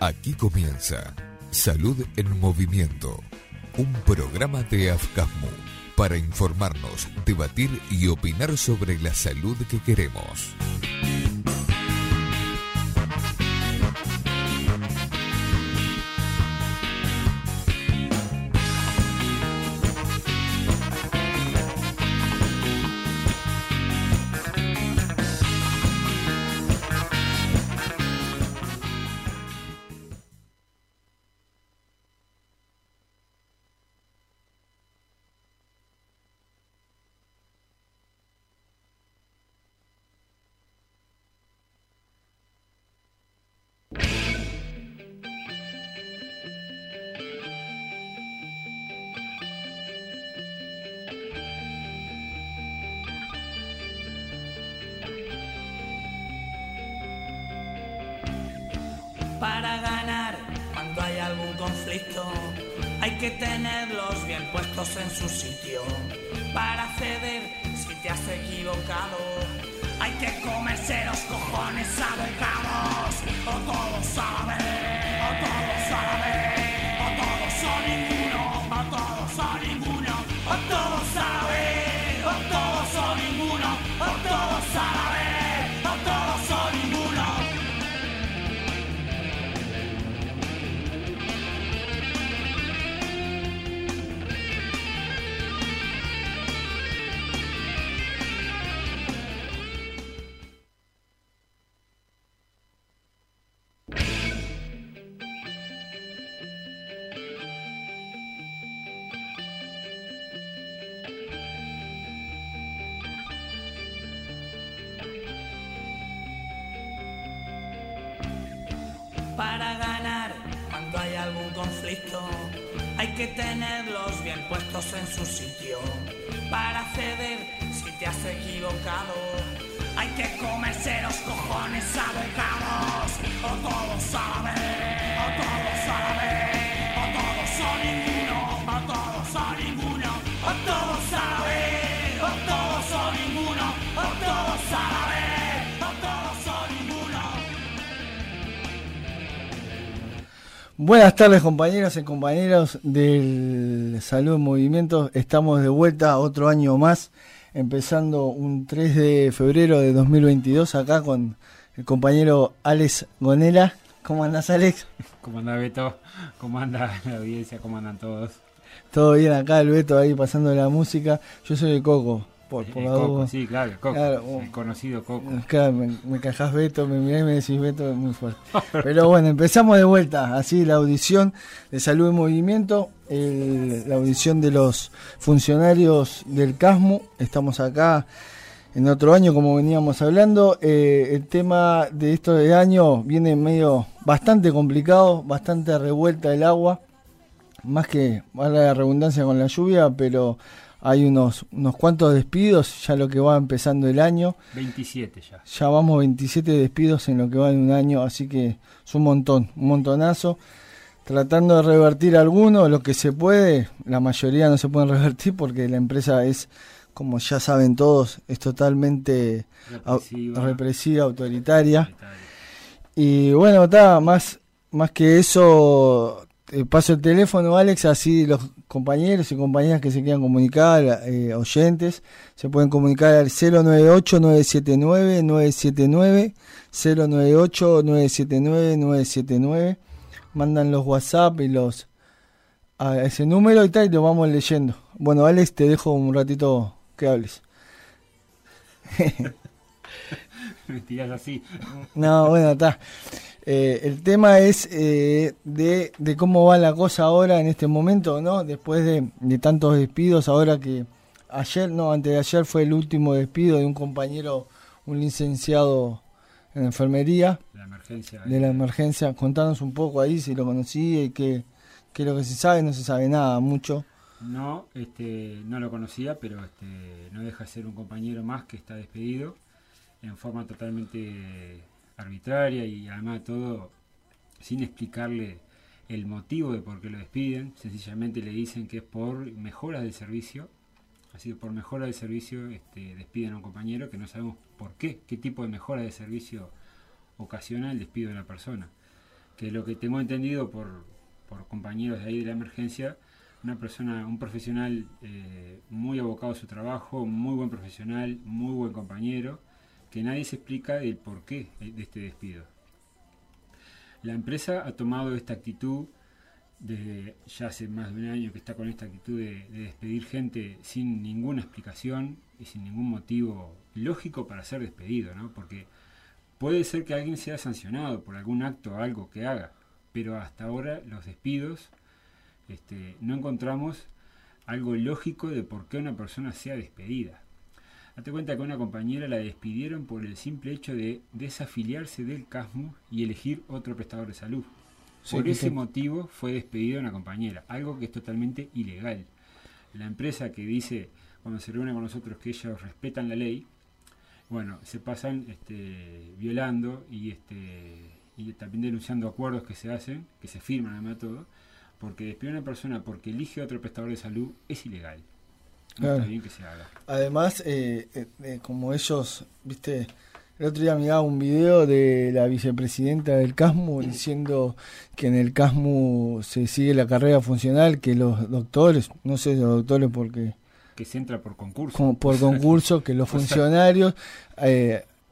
Aquí comienza Salud en Movimiento, un programa de AFCASMU para informarnos, debatir y opinar sobre la salud que queremos. Para ganar, cuando hay algún conflicto, hay que tenerlos bien puestos en su sitio. Para ceder, si te has equivocado, hay que comerse los cojones a bocados. O todos a la vez, Buenas tardes compañeras y compañeros del Salud en Movimiento. Estamos de vuelta otro año más, empezando un 3 de febrero de 2022 acá con el compañero Alex Gonela. ¿Cómo andás Alex? ¿Cómo anda Beto? ¿Cómo anda la audiencia? ¿Cómo andan todos? Todo bien acá, el Beto ahí pasando la música. Yo soy el Coco, por, por El la Coco, duda. sí, claro, el Coco, Claro, el conocido Coco. Claro, me, me cajás Beto, me mirás y me decís Beto, es muy fuerte. Pero bueno, empezamos de vuelta, así la audición de Salud en Movimiento, el- la audición de los funcionarios del CASMU. Estamos acá en otro año, como veníamos hablando. Eh, el tema de esto de año viene medio bastante complicado, bastante revuelta el agua, más que, valga la redundancia con la lluvia, pero hay unos, unos cuantos despidos, ya lo que va empezando el año. 27 ya. Ya vamos 27 despidos en lo que va de un año, así que es un montón, un montonazo. Tratando de revertir algunos, lo que se puede, la mayoría no se pueden revertir porque la empresa es, como ya saben todos, es totalmente au- Represiva. represiva, autoritaria. Y bueno, está, más, más que eso, eh, paso el teléfono, Alex, así los compañeros y compañeras que se quieran comunicar, eh, oyentes, se pueden comunicar al 098-979-979, 098-979-979, mandan los WhatsApp y los a ese número y tal, y lo vamos leyendo. Bueno, Alex, te dejo un ratito que hables. Tirás así. No, bueno, está. Eh, el tema es eh, de, de cómo va la cosa ahora en este momento, ¿no? Después de, de tantos despidos, ahora que ayer, no, antes de ayer fue el último despido de un compañero, un licenciado en enfermería La emergencia. de la emergencia. Contanos un poco ahí si lo conocía y qué, qué es lo que se sabe, no se sabe nada, mucho. No, este, no lo conocía, pero este, no deja de ser un compañero más que está despedido en forma totalmente arbitraria y además de todo sin explicarle el motivo de por qué lo despiden. Sencillamente le dicen que es por mejoras del servicio. Así que por mejora del servicio este, despiden a un compañero que no sabemos por qué, qué tipo de mejora de servicio ocasiona el despido de una persona. Que lo que tengo entendido por, por compañeros de ahí de la emergencia, una persona, un profesional eh, muy abocado a su trabajo, muy buen profesional, muy buen compañero, que nadie se explica el porqué de este despido. La empresa ha tomado esta actitud desde ya hace más de un año que está con esta actitud de, despedir gente sin ninguna explicación y sin ningún motivo lógico para ser despedido, ¿no? Porque puede ser que alguien sea sancionado por algún acto o algo que haga, pero hasta ahora los despidos este, no encontramos algo lógico de por qué una persona sea despedida. Date cuenta que una compañera la despidieron por el simple hecho de desafiliarse del CASMU y elegir otro prestador de salud. por ese motivo fue despedida una compañera, algo que es totalmente ilegal. La empresa que dice cuando se reúne con nosotros que ellos respetan la ley, bueno, se pasan este, violando y, este, y también denunciando acuerdos que se hacen, que se firman además todo, porque despedir a una persona porque elige otro prestador de salud es ilegal. Además, eh, eh, eh, como ellos, viste, el otro día miraba un video de la vicepresidenta del CASMU diciendo que en el CASMU se sigue la carrera funcional, que los doctores, no sé los doctores porque... Que se entra por concurso. por concurso, que los funcionarios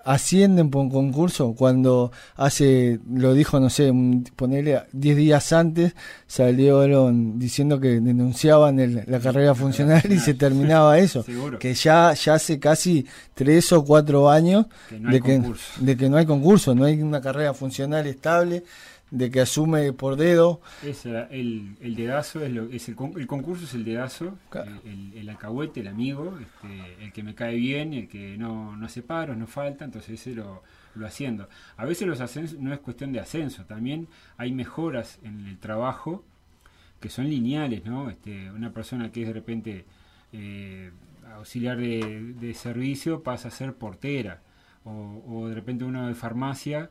ascienden por un concurso cuando hace, lo dijo, no sé, ponerle 10 días antes, salieron diciendo que denunciaban la carrera funcional y se terminaba eso. Que ya, ya hace casi 3 o 4 años de, que, de que no hay concurso, no hay una carrera funcional estable de que asume por dedo. Es el, el dedazo, es, lo, es el, el, concurso es el dedazo, el, el, alcahuete, el amigo, este, el que me cae bien, el que no, no hace paros, no falta, entonces ese lo, lo haciendo. A veces los ascensos no es cuestión de ascenso, también hay mejoras en el trabajo que son lineales, ¿no? Este, una persona que es de repente eh, auxiliar de, de, servicio pasa a ser portera, o, o de repente uno de farmacia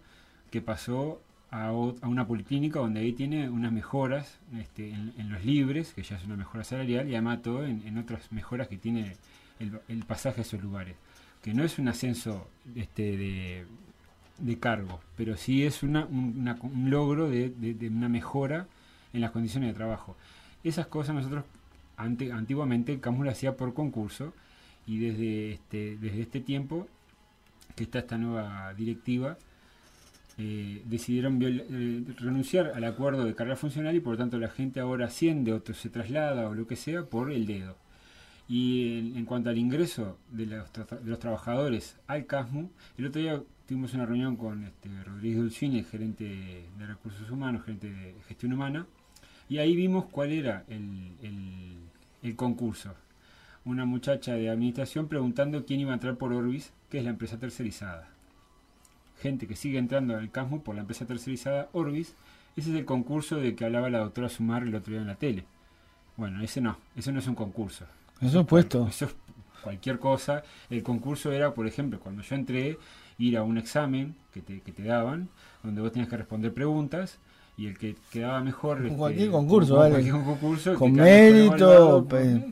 que pasó a, una policlínica donde ahí tiene unas mejoras este, en, los libres, que ya es una mejora salarial, y además todo en, otras mejoras que tiene el, pasaje a esos lugares. Que no es un ascenso este, de, de cargo, pero sí es un logro de, una mejora en las condiciones de trabajo. Esas cosas nosotros antiguamente el CAMU lo hacía por concurso y desde este, desde este tiempo que está esta nueva directiva, eh, decidieron eh, renunciar al acuerdo de carrera funcional y por lo tanto la gente ahora asciende o se traslada o lo que sea por el dedo. Y en, cuanto al ingreso de los, trabajadores al CASMU, el otro día tuvimos una reunión con este, Rodríguez Dulcini, gerente de recursos humanos, gerente de gestión humana, y ahí vimos cuál era el, el concurso. Una muchacha de administración preguntando quién iba a entrar por Orbis, que es la empresa tercerizada gente que sigue entrando al CASMU por la empresa tercerizada Orbis, ese es el concurso de que hablaba la doctora Sumar el otro día en la tele. Bueno, ese no, eso no es un concurso. Eso es puesto. Eso es cualquier cosa. El concurso era, por ejemplo, cuando yo entré, ir a un examen que te, que te daban, donde vos tenías que responder preguntas y el que quedaba mejor este, cualquier concurso con, cualquier concurso con mérito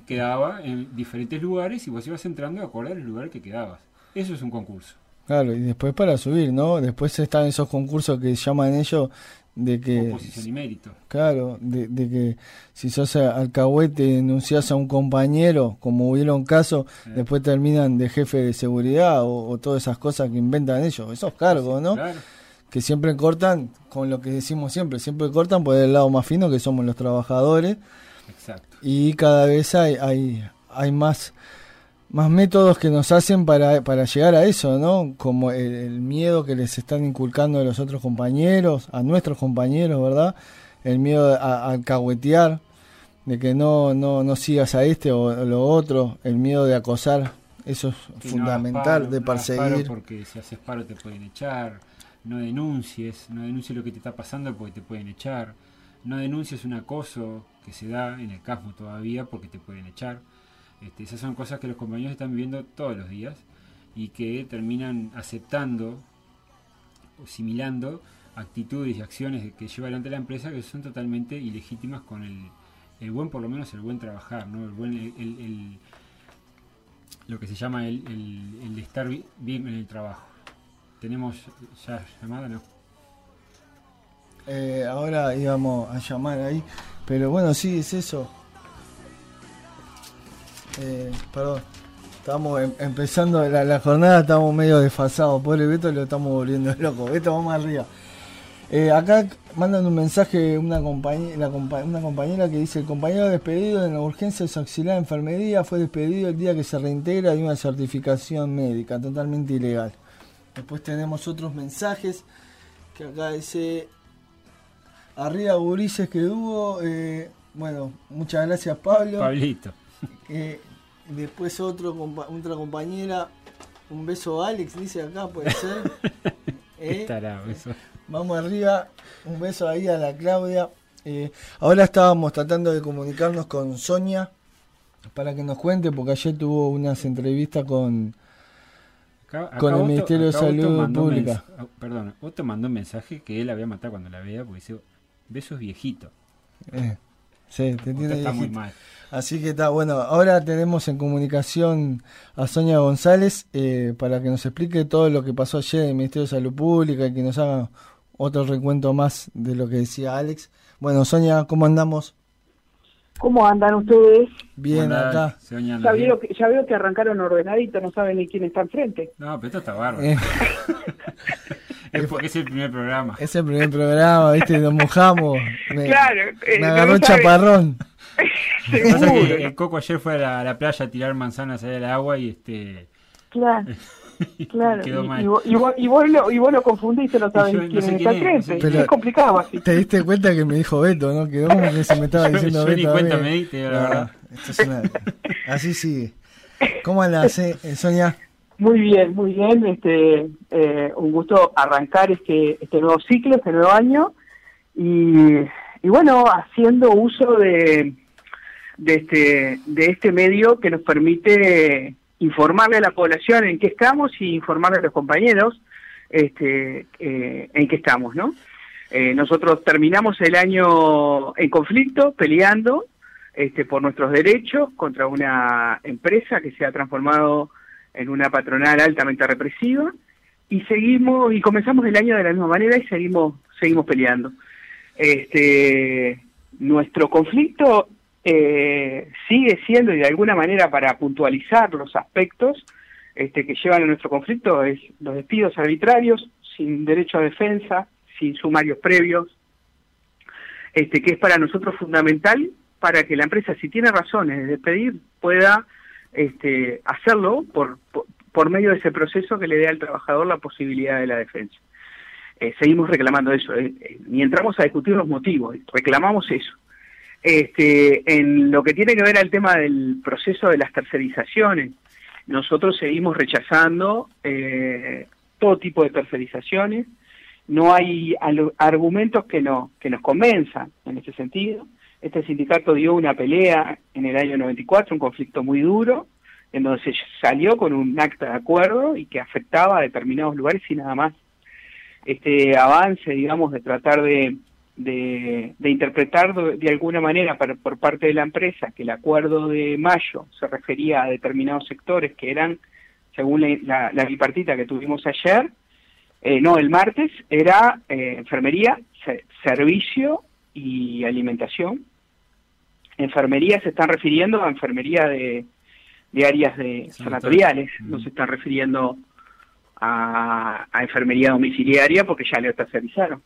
quedaba en diferentes lugares y vos ibas entrando a acordar el lugar que quedabas eso es un concurso Claro, y después para subir, ¿no? Después están esos concursos que llaman ellos de que... Oposición y mérito. Claro, de, que si sos alcahuete denuncias a un compañero, como hubieron casos, después terminan de jefe de seguridad o, todas esas cosas que inventan ellos, esos cargos, ¿no? Claro. Que siempre cortan, con lo que decimos siempre, siempre cortan por el lado más fino que somos los trabajadores. Exacto. Y cada vez hay, hay, hay más más métodos que nos hacen para, para llegar a eso, ¿no? Como el, miedo que les están inculcando a los otros compañeros, a nuestros compañeros, ¿verdad? El miedo a, alcahuetear, de que no, no, no sigas a este o lo otro, el miedo de acosar, eso es fundamental, de perseguir. porque si haces paro te pueden echar, no denuncies, no denuncies lo que te está pasando porque te pueden echar, no denuncies un acoso que se da en el casmo todavía porque te pueden echar este, esas son cosas que los compañeros están viviendo todos los días y que terminan aceptando o similando actitudes y acciones que lleva adelante la empresa que son totalmente ilegítimas con el, buen, por lo menos el buen trabajar, ¿no? el buen, el, lo que se llama el, estar bien en el trabajo. tenemos ya llamada, ¿no? Eh, ahora íbamos a llamar ahí, pero bueno, sí, es eso. Eh, perdón, estamos em- empezando la, jornada, estamos medio desfasados. Pobre Beto, lo estamos volviendo loco. Beto, vamos arriba. Eh, acá mandan un mensaje una, compañera, que dice: El compañero despedido en la urgencia auxiliar de enfermería fue despedido el día que se reintegra de una certificación médica, totalmente ilegal. Después tenemos otros mensajes que acá dice: Arriba Gurises que hubo. Eh, bueno, muchas gracias, Pablo. Pablito. Eh, después otro otra compañera, un beso a Alex, dice acá, puede ser. ¿Eh? Eso. Vamos arriba, un beso ahí a la Claudia. Eh, ahora estábamos tratando de comunicarnos con Sonia para que nos cuente, porque ayer tuvo unas entrevistas con, con el Ministerio de Salud Pública. Ah, perdón, otro mandó un mensaje que él había matado cuando la veía, porque dice, besos viejito. Eh, sí, te entiende Está muy mal. Así que está bueno. Ahora tenemos en comunicación a Sonia González eh, para que nos explique todo lo que pasó ayer en el Ministerio de Salud Pública y que nos haga otro recuento más de lo que decía Alex. Bueno, Sonia, ¿cómo andamos? ¿Cómo andan ustedes? Bien, acá. Ya veo, que, ya veo que arrancaron ordenadito, no saben ni quién está enfrente. No, pero esto está bárbaro. Eh. es porque es el primer programa. Es el primer programa, ¿viste? Nos mojamos. claro. Eh, me agarró chaparrón. el Coco ayer fue a la, playa a tirar manzanas allá del agua y este... Claro. Claro, y, vos, y, vos, lo, y vos lo confundiste, no sabes quién, es está frente. Pero es complicado así. Te diste cuenta que me dijo Beto, ¿no? Quedó como que se me estaba diciendo yo, Beto. Yo ni cuenta me diste, la verdad. Así sigue. ¿Cómo andas, eh, Sonia? Muy bien, muy bien. Este, eh, un gusto arrancar este, este nuevo ciclo, este nuevo año. Y, y bueno, haciendo uso de, de, este, de este medio que nos permite informarle a la población en qué estamos y informarle a los compañeros este, eh, en qué estamos, ¿no? Eh, nosotros terminamos el año en conflicto, peleando este, por nuestros derechos contra una empresa que se ha transformado en una patronal altamente represiva y seguimos y comenzamos el año de la misma manera y seguimos seguimos peleando. Este, nuestro conflicto eh, sigue siendo y de alguna manera para puntualizar los aspectos este, que llevan a nuestro conflicto es los despidos arbitrarios sin derecho a defensa, sin sumarios previos, este, que es para nosotros fundamental para que la empresa, si tiene razones de despedir, pueda este, hacerlo por, medio de ese proceso que le dé al trabajador la posibilidad de la defensa. Eh, seguimos reclamando eso, eh, eh, ni entramos a discutir los motivos, reclamamos eso. Este, en lo que tiene que ver al tema del proceso de las tercerizaciones, nosotros seguimos rechazando eh, todo tipo de tercerizaciones. No hay argumentos que, no, que nos convenzan en ese sentido. Este sindicato dio una pelea en el año 94, un conflicto muy duro, en donde se salió con un acta de acuerdo y que afectaba a determinados lugares y nada más. Este avance, digamos, de tratar de de, interpretar de, alguna manera por parte de la empresa que el acuerdo de mayo se refería a determinados sectores que eran, según la, bipartita que tuvimos ayer, eh, no, el martes, era eh, enfermería, servicio y alimentación. Enfermería se están refiriendo a enfermería de, áreas de sanatoriales, no se están refiriendo a, a enfermería domiciliaria porque ya le tercerizaron.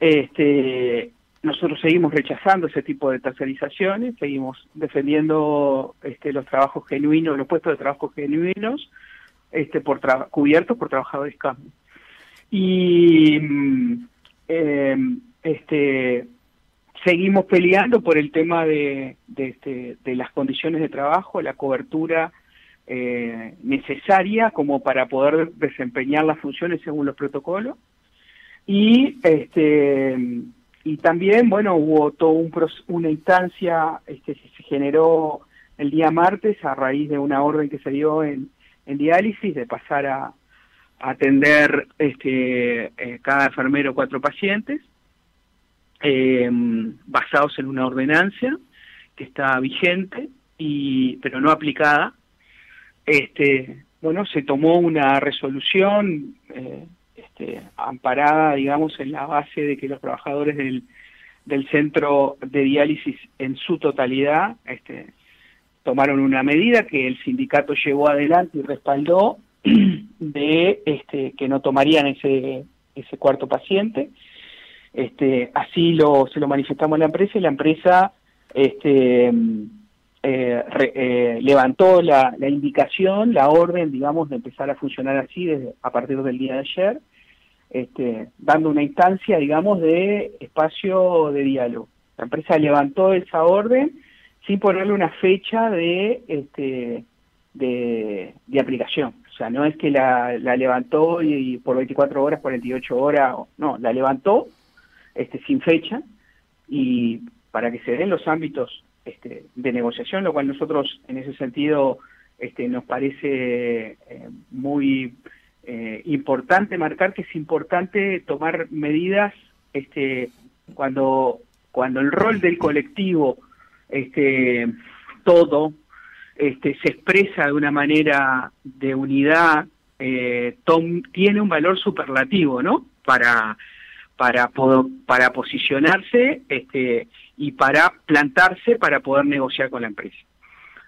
Este, nosotros seguimos rechazando ese tipo de tercerizaciones, seguimos defendiendo este, los trabajos genuinos, los puestos de trabajo genuinos, este, por cubiertos por trabajadores CAM. Y mm, em, este, seguimos peleando por el tema de, este, las condiciones de trabajo, la cobertura eh, necesaria como para poder desempeñar las funciones según los protocolos y este y también bueno hubo todo un una instancia este se generó el día martes a raíz de una orden que se dio en, en diálisis de pasar a, atender este eh, cada enfermero cuatro pacientes eh, basados en una ordenancia que está vigente y pero no aplicada. Este bueno se tomó una resolución eh, este, amparada, digamos, en la base de que los trabajadores del, del centro de diálisis en su totalidad este, tomaron una medida que el sindicato llevó adelante y respaldó de este, que no tomarían ese, ese cuarto paciente. Este, así lo, se lo manifestamos a la empresa y la empresa este, eh, eh, levantó la, la, indicación, la orden, digamos, de empezar a funcionar así desde, a partir del día de ayer, este, dando una instancia, digamos, de espacio de diálogo. La empresa levantó esa orden sin ponerle una fecha de, este, de, aplicación. O sea, no es que la, levantó y, por 24 horas, 48 horas, no, la levantó este, sin fecha y para que se den los ámbitos este, de negociación, lo cual nosotros en ese sentido este, nos parece eh, importante marcar que es importante tomar medidas este, cuando, cuando el rol del colectivo, este, todo, este, se expresa de una manera de unidad, eh, tiene un valor superlativo, ¿no? Para, para, para posicionarse este, y para plantarse para poder negociar con la empresa.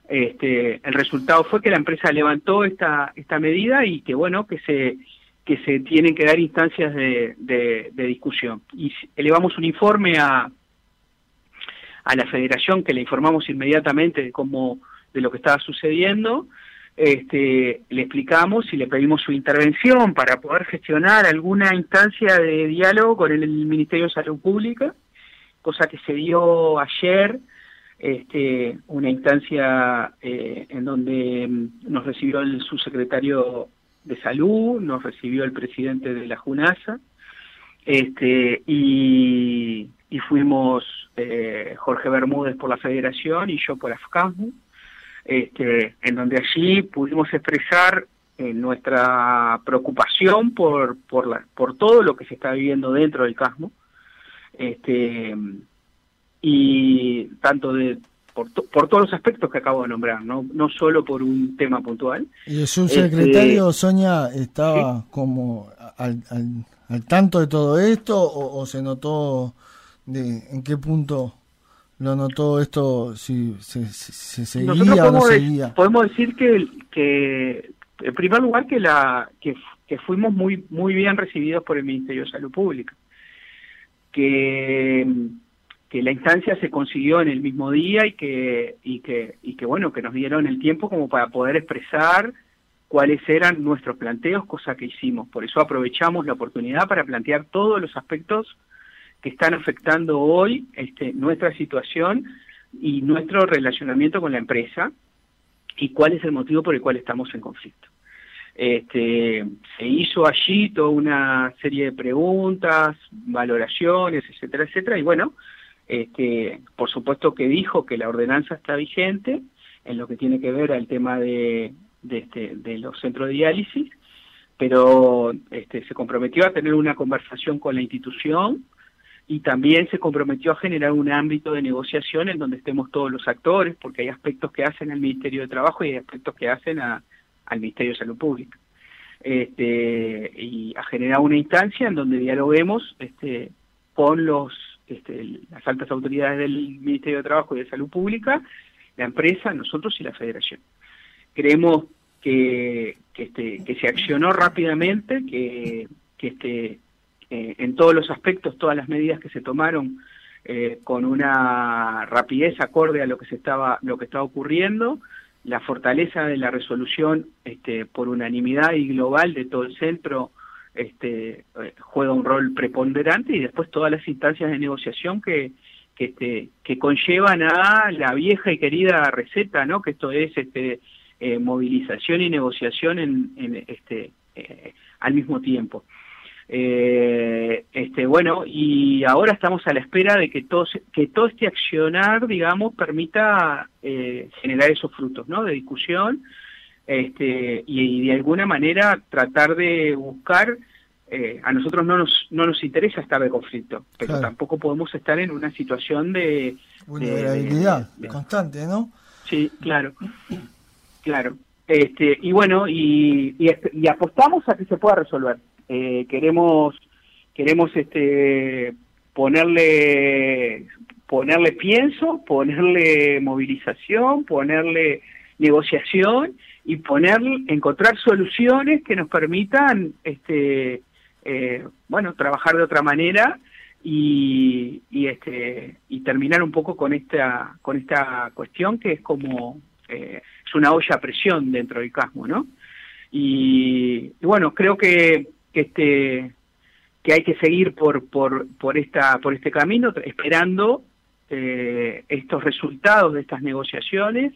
Este, el resultado fue que la empresa levantó esta, esta medida y que bueno, que se, que se tienen que dar instancias de, de, discusión. Y elevamos un informe a, a la federación que le informamos inmediatamente de cómo, de lo que estaba sucediendo, este, le explicamos y le pedimos su intervención para poder gestionar alguna instancia de diálogo con el Ministerio de Salud Pública cosa que se dio ayer, este, una instancia eh, en donde mm, nos recibió el subsecretario de Salud, nos recibió el presidente de la JUNASA, este, y, y fuimos eh, Jorge Bermúdez por la Federación y yo por AFCASMU, este, en donde allí pudimos expresar eh, nuestra preocupación por, por, la, por todo lo que se está viviendo dentro del CASMO, este, y tanto de por, por, todos los aspectos que acabo de nombrar, no, no solo por un tema puntual. ¿Y el subsecretario este, Sonia estaba como al, al, tanto de todo esto o, se notó de en qué punto lo notó esto, si se, seguía o no seguía? podemos decir que, que, en primer lugar, que, la, que, que fuimos muy, muy bien recibidos por el Ministerio de Salud Pública que, que la instancia se consiguió en el mismo día y que, y que, y que bueno, que nos dieron el tiempo como para poder expresar cuáles eran nuestros planteos, cosa que hicimos. Por eso aprovechamos la oportunidad para plantear todos los aspectos que están afectando hoy este, nuestra situación y nuestro relacionamiento con la empresa y cuál es el motivo por el cual estamos en conflicto. Este, se hizo allí toda una serie de preguntas, valoraciones, etcétera, etcétera, y bueno, este, por supuesto que dijo que la ordenanza está vigente en lo que tiene que ver al tema de, este, los centros de diálisis, pero este, se comprometió a tener una conversación con la institución y también se comprometió a generar un ámbito de negociación en donde estemos todos los actores, porque hay aspectos que hacen al Ministerio de Trabajo y hay aspectos que hacen al Ministerio de Salud Pública. Este, y a generar una instancia en donde dialoguemos con los, este, las altas autoridades del Ministerio de Trabajo y de Salud Pública, la empresa, nosotros y la Federación. Creemos que, que, este, que se accionó rápidamente, que, que este, eh, en todos los aspectos, todas las medidas que se tomaron eh, con una rapidez acorde a lo que se estaba, lo que estaba ocurriendo, la fortaleza de la resolución este, por unanimidad y global de todo el centro este, eh, juega un rol preponderante y después todas las instancias de negociación que, que, este, que conllevan a la vieja y querida receta, ¿no? que esto es este, eh, movilización y negociación en, en este, eh, al mismo tiempo. Eh, este, bueno, y ahora estamos a la espera de que todo, que todo este accionar, digamos, permita generar esos frutos, ¿no? De discusión este, y, de alguna manera tratar de buscar, eh, a nosotros no nos, no nos interesa estar de conflicto, pero tampoco podemos estar en una situación de... Vulnerabilidad constante, ¿no? Sí, claro, claro. Este, y bueno, y, y, y apostamos a que se pueda resolver eh, queremos queremos este ponerle ponerle pienso, ponerle movilización, ponerle negociación y poner encontrar soluciones que nos permitan este eh, bueno trabajar de otra manera y, y, este y terminar un poco con esta con esta cuestión que es como eh, es una olla a presión dentro del casmo no y, bueno creo que, que este que hay que seguir por por por esta por este camino esperando eh, estos resultados de estas negociaciones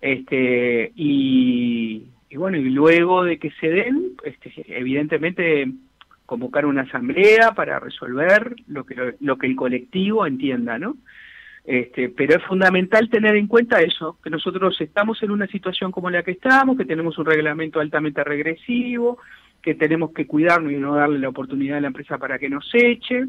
este y, bueno y luego de que se den este, evidentemente convocar una asamblea para resolver lo que lo, que el colectivo entienda, ¿no? Este, pero es fundamental tener en cuenta eso, que nosotros estamos en una situación como la que estamos, que tenemos un reglamento altamente regresivo, que tenemos que cuidarnos y no darle la oportunidad a la empresa para que nos eche,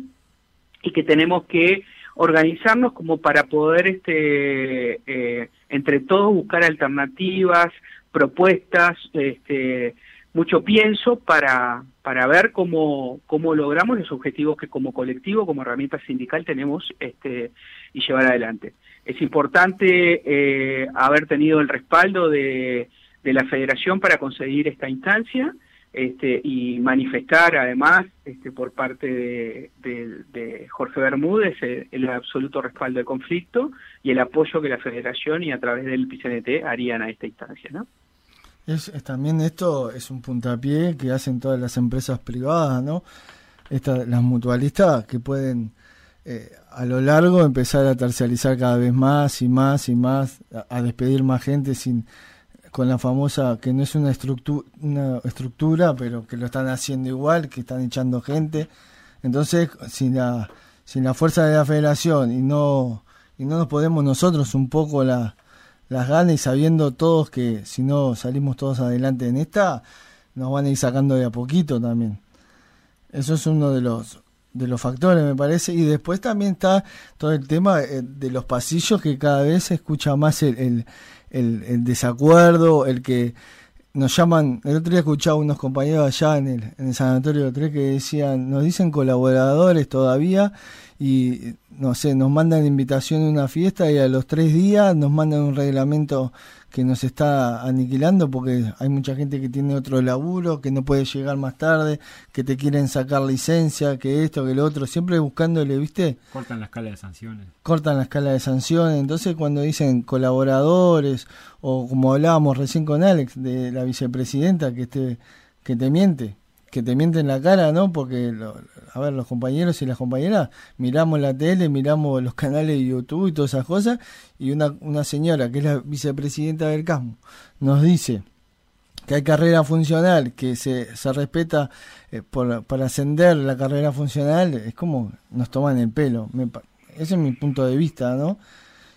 y que tenemos que organizarnos como para poder este, eh, entre todos buscar alternativas, propuestas, este, mucho pienso para, para ver cómo, cómo logramos los objetivos que como colectivo, como herramienta sindical tenemos este, y llevar adelante. Es importante eh, haber tenido el respaldo de, de, la federación para conseguir esta instancia este, y manifestar además este, por parte de, de, Jorge Bermúdez el, absoluto respaldo del conflicto y el apoyo que la federación y a través del PCNT harían a esta instancia. ¿no? Es, también esto es un puntapié que hacen todas las empresas privadas, ¿no? Esta, las mutualistas que pueden eh, a lo largo empezar a tercializar cada vez más y más y más, a, despedir más gente sin con la famosa que no es una estructura, una estructura, pero que lo están haciendo igual, que están echando gente. Entonces, sin la sin la fuerza de la federación y no y no nos podemos nosotros un poco la las ganas y sabiendo todos que si no salimos todos adelante en esta, nos van a ir sacando de a poquito también. Eso es uno de los de los factores, me parece. Y después también está todo el tema eh, de los pasillos que cada vez se escucha más el, el, el, desacuerdo, el que nos llaman, el otro día escuchaba unos compañeros allá en el, en el sanatorio de Tres que decían, nos dicen colaboradores todavía y no sé, nos mandan invitación a una fiesta y a los tres días nos mandan un reglamento que nos está aniquilando porque hay mucha gente que tiene otro laburo, que no puede llegar más tarde, que te quieren sacar licencia, que esto, que lo otro, siempre buscándole, ¿viste? Cortan la escala de sanciones. Cortan la escala de sanciones, entonces cuando dicen colaboradores o como hablábamos recién con Alex de la vicepresidenta que te, que te miente, que te mienten la cara, ¿no? Porque, a ver, los compañeros y las compañeras miramos la tele, miramos los canales de YouTube y todas esas cosas, y una, una señora que es la vicepresidenta del CASMO nos dice que hay carrera funcional, que se, se respeta eh, por, para ascender la carrera funcional, es como nos toman el pelo. ese es mi punto de vista, ¿no?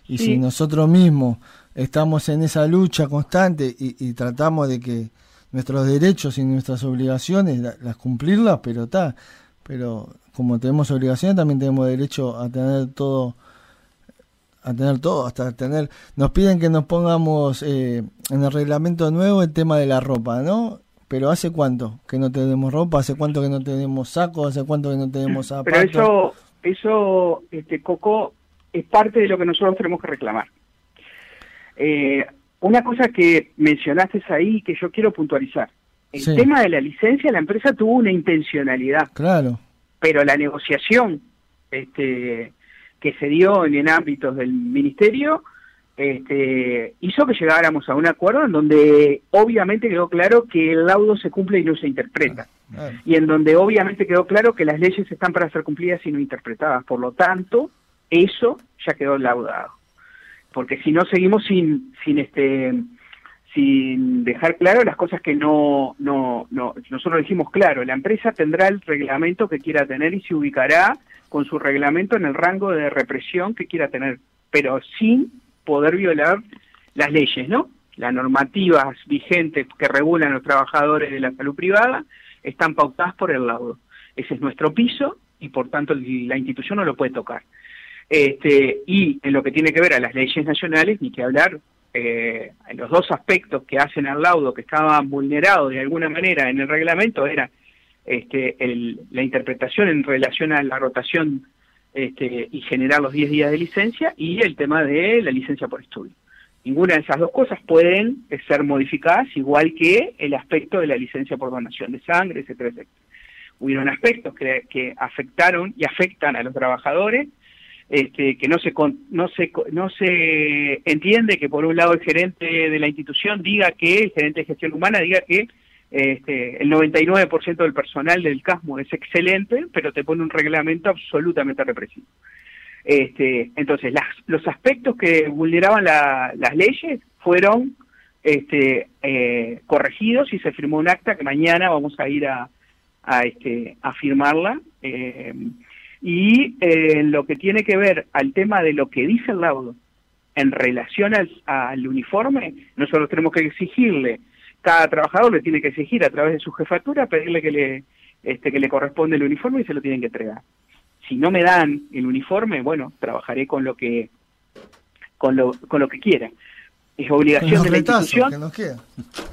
Y si nosotros mismos estamos en esa lucha constante y tratamos de que nuestros derechos y nuestras obligaciones, las cumplirlas, pero está, pero como tenemos obligaciones también tenemos derecho a tener todo a tener todo, hasta tener, nos piden que nos pongamos eh, en el reglamento nuevo el tema de la ropa, ¿no? Pero ¿hace cuánto que no tenemos ropa? ¿Hace cuánto que no tenemos sacos? ¿Hace cuánto que no tenemos zapatos? Pero eso, eso, este, Coco, es parte de lo que nosotros tenemos que reclamar. Eh, una cosa que mencionaste ahí que yo quiero puntualizar. El tema de la licencia, la empresa tuvo una intencionalidad. Claro. Pero la negociación este, que se dio en, ámbitos del ministerio este, hizo que llegáramos a un acuerdo en donde obviamente quedó claro que el laudo se cumple y no se interpreta. Y en donde obviamente quedó claro que las leyes están para ser cumplidas y no interpretadas. Por lo tanto, eso ya quedó laudado porque si no seguimos sin sin este sin dejar claro las cosas que no no no nosotros dijimos claro la empresa tendrá el reglamento que quiera tener y se ubicará con su reglamento en el rango de represión que quiera tener pero sin poder violar las leyes no las normativas vigentes que regulan los trabajadores de la salud privada están pautadas por el laudo ese es nuestro piso y por tanto la institución no lo puede tocar este, y en lo que tiene que ver a las leyes nacionales, ni que hablar, eh, los dos aspectos que hacen al laudo que estaban vulnerados de alguna manera en el reglamento era este, la interpretación en relación a la rotación este, y generar los 10 días de licencia y el tema de la licencia por estudio. Ninguna de esas dos cosas pueden ser modificadas, igual que el aspecto de la licencia por donación de sangre, etcétera, etcétera. Hubieron aspectos que afectaron y afectan a los trabajadores, este, que no se, no, se, no se entiende que por un lado el gerente de la institución diga que, el gerente de gestión humana diga que este, el 99% del personal del CASMO es excelente, pero te pone un reglamento absolutamente represivo. Este, entonces, los aspectos que vulneraban las leyes fueron este, eh, corregidos y se firmó un acta que mañana vamos a ir a, a, este, a firmarla. Eh, y eh, en lo que tiene que ver al tema de lo que dice el laudo en relación al, al uniforme, nosotros tenemos que exigirle, cada trabajador le tiene que exigir a través de su jefatura, pedirle que le, este, que le corresponde el uniforme y se lo tienen que entregar si no me dan el uniforme, bueno, trabajaré con lo que con lo, con lo que quiera. Es obligación de la institución.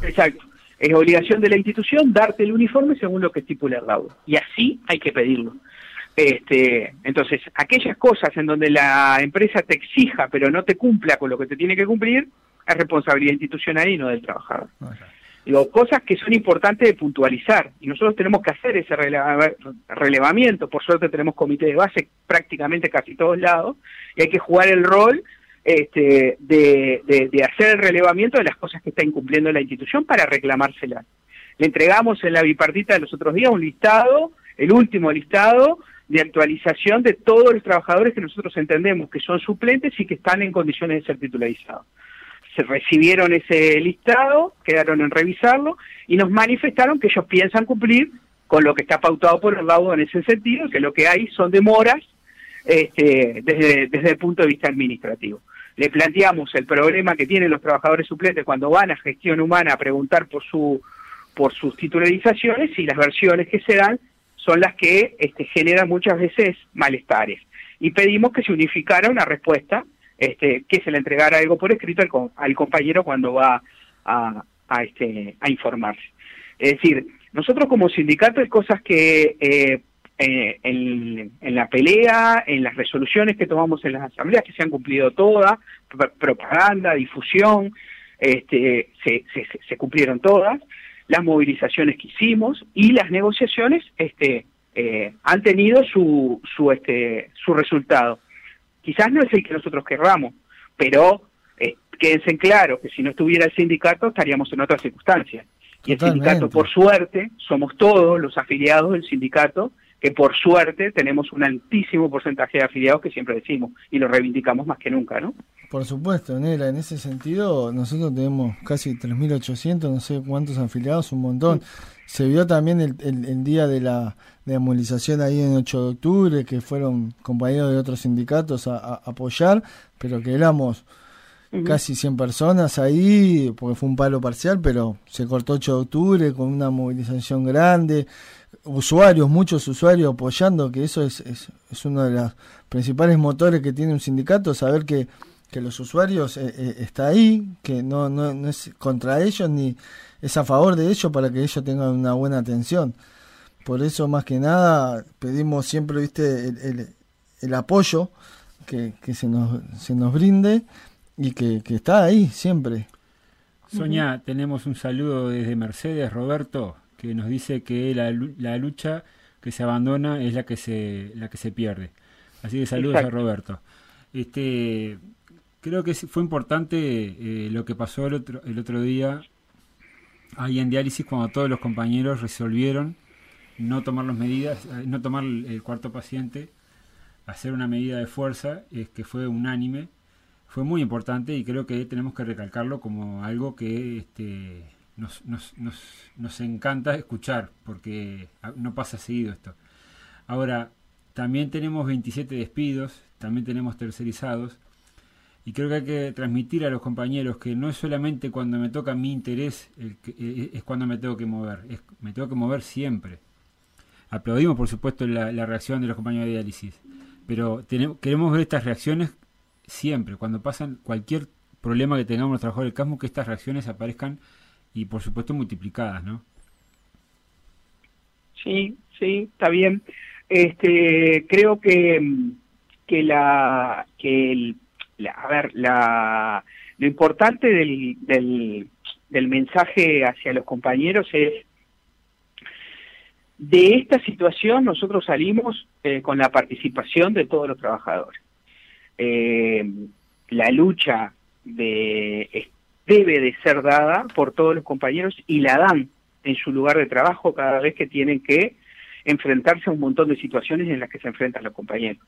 Exacto. Es obligación de la institución darte el uniforme según lo que estipula el laudo. Y así hay que pedirlo. Este, entonces, aquellas cosas en donde la empresa te exija pero no te cumpla con lo que te tiene que cumplir, es responsabilidad institucional y no del trabajador. Digo, cosas que son importantes de puntualizar y nosotros tenemos que hacer ese relevamiento. Por suerte tenemos comité de base prácticamente casi todos lados y hay que jugar el rol este, de, de, hacer el relevamiento de las cosas que está incumpliendo la institución para reclamárselas. Le entregamos en la bipartita de los otros días un listado, el último listado de actualización de todos los trabajadores que nosotros entendemos que son suplentes y que están en condiciones de ser titularizados se recibieron ese listado, quedaron en revisarlo y nos manifestaron que ellos piensan cumplir con lo que está pautado por el laudo en ese sentido, que lo que hay son demoras este, desde, desde el punto de vista administrativo. Le planteamos el problema que tienen los trabajadores suplentes cuando van a gestión humana a preguntar por su por sus titularizaciones y las versiones que se dan son las que este, generan muchas veces malestares. Y pedimos que se unificara una respuesta este, que se le entregara algo por escrito al, compañero cuando va a, este, a informarse. Es decir, nosotros como sindicato hay cosas que eh, eh, en, la pelea, en las resoluciones que tomamos en las asambleas, que se han cumplido todas, propaganda, difusión, este, se, se, cumplieron todas, las movilizaciones que hicimos y las negociaciones este, eh, han tenido su, su, este, su resultado. Quizás no es el que nosotros querramos, pero eh, quédense en claro que si no estuviera el sindicato estaríamos en otras circunstancias. Y el sindicato, por suerte, somos todos los afiliados del sindicato, que por suerte tenemos un altísimo porcentaje de afiliados que siempre decimos y lo reivindicamos más que nunca, ¿no? Por supuesto, Nela, en ese sentido nosotros tenemos casi 3.800, no sé cuántos afiliados, un montón. Se vio también el, el, día de la, de movilización ahí en 8 de octubre, que fueron compañeros de otros sindicatos a, apoyar, pero que éramos casi 100 personas ahí, porque fue un palo parcial, pero se cortó 8 de octubre con una movilización grande, usuarios, muchos usuarios apoyando, que eso es, es, es uno de los principales motores que tiene un sindicato, saber que que los usuarios eh, eh, está ahí, que no, no, no, es contra ellos ni es a favor de ellos para que ellos tengan una buena atención. Por eso, más que nada, pedimos siempre viste el, el, apoyo que, que, se, nos, se nos brinde y que, que está ahí siempre. Sonia, tenemos un saludo desde Mercedes, Roberto, que nos dice que la, la lucha que se abandona es la que se, la que se pierde. Así que saludos a Roberto. Este, Creo que fue importante eh, lo que pasó el otro, el otro día ahí en diálisis cuando todos los compañeros resolvieron no tomar las medidas, eh, no tomar el cuarto paciente, hacer una medida de fuerza, es que fue unánime, fue muy importante y creo que tenemos que recalcarlo como algo que este, nos, nos, nos, nos encanta escuchar, porque no pasa seguido esto. Ahora, también tenemos 27 despidos, también tenemos tercerizados, y creo que hay que transmitir a los compañeros que no es solamente cuando me toca mi interés, el que, eh, es cuando me tengo que mover, es, me tengo que mover siempre. Aplaudimos, por supuesto, la, reacción de los compañeros de diálisis, pero tenemos, queremos ver estas reacciones siempre, cuando pasan cualquier problema que tengamos los trabajadores del CASMO, que estas reacciones aparezcan y, por supuesto, multiplicadas, ¿no? sí, sí, está bien. Este, creo que, que la, que el, a ver, la, lo importante del, del, del mensaje hacia los compañeros es de esta situación nosotros salimos eh, con la participación de todos los trabajadores. Eh, la lucha de, debe de ser dada por todos los compañeros y la dan en su lugar de trabajo cada vez que tienen que enfrentarse a un montón de situaciones en las que se enfrentan los compañeros.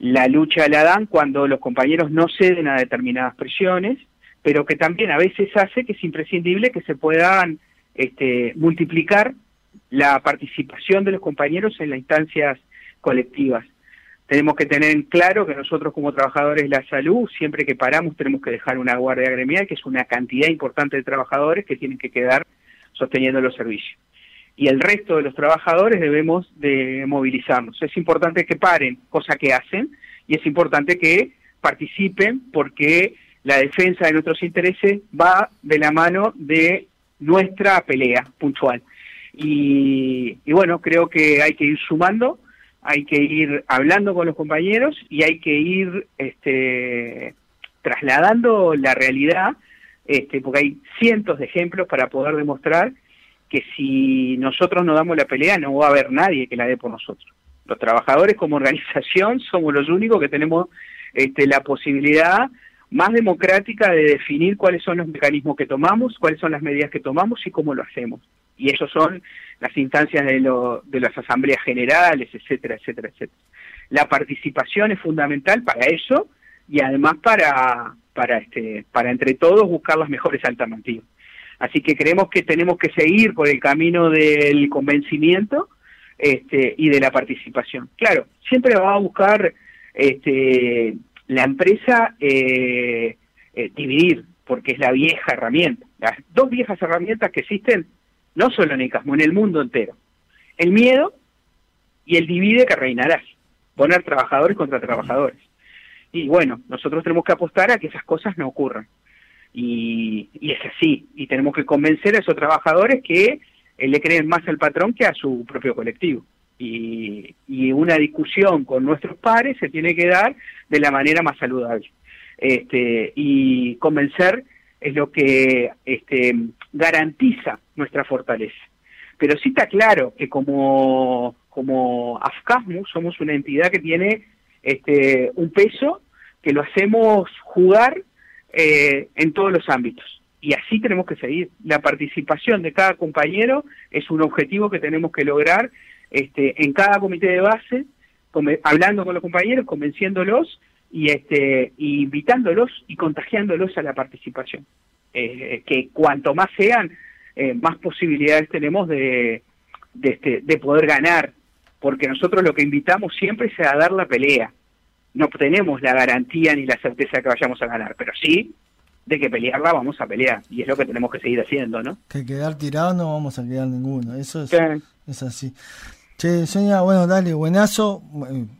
La lucha la dan cuando los compañeros no ceden a determinadas presiones, pero que también a veces hace que es imprescindible que se puedan este, multiplicar la participación de los compañeros en las instancias colectivas. Tenemos que tener en claro que nosotros como trabajadores de la salud, siempre que paramos tenemos que dejar una guardia gremial, que es una cantidad importante de trabajadores que tienen que quedar sosteniendo los servicios. Y el resto de los trabajadores debemos de movilizarnos. Es importante que paren, cosa que hacen, y es importante que participen porque la defensa de nuestros intereses va de la mano de nuestra pelea puntual. Y, bueno, creo que hay que ir sumando, hay que ir hablando con los compañeros y hay que ir este, trasladando la realidad, este, porque hay cientos de ejemplos para poder demostrar que si nosotros no damos la pelea no va a haber nadie que la dé por nosotros. Los trabajadores como organización somos los únicos que tenemos este, la posibilidad más democrática de definir cuáles son los mecanismos que tomamos, cuáles son las medidas que tomamos y cómo lo hacemos y eso son las instancias de, lo, de las asambleas generales, etcétera, etcétera, etcétera. La participación es fundamental para eso y además para, para, este, para entre todos buscar las mejores alternativas. Así que creemos que tenemos que seguir por el camino del convencimiento este, y de la participación. Claro, siempre va a buscar este, la empresa eh, eh, dividir, porque es la vieja herramienta. Las dos viejas herramientas que existen no solo en el Casmo, en el mundo entero. El miedo y el divide que reinarás, poner trabajadores contra trabajadores. Y bueno, nosotros tenemos que apostar a que esas cosas no ocurran. Y, es así, y tenemos que convencer a esos trabajadores que eh, le creen más al patrón que a su propio colectivo. Y, y, una discusión con nuestros pares se tiene que dar de la manera más saludable. Este, y convencer es lo que este, garantiza nuestra fortaleza. Pero sí está claro que como, como AFCASMU somos una entidad que tiene este, un peso que lo hacemos jugar eh, en todos los ámbitos. Y así tenemos que seguir. La participación de cada compañero es un objetivo que tenemos que lograr este, en cada comité de base, hablando con los compañeros, convenciéndolos y este, invitándolos y contagiándolos a la participación. Eh, que cuanto más sean, eh, más posibilidades tenemos de, de, este, de poder ganar, porque nosotros lo que invitamos siempre es a dar la pelea. No tenemos la garantía ni la certeza de que vayamos a ganar, pero sí de que pelearla vamos a pelear y es lo que tenemos que seguir haciendo, ¿no? Que quedar tirado no vamos a quedar ninguno, eso es, es así. Che, Sonia, bueno, dale, buenazo.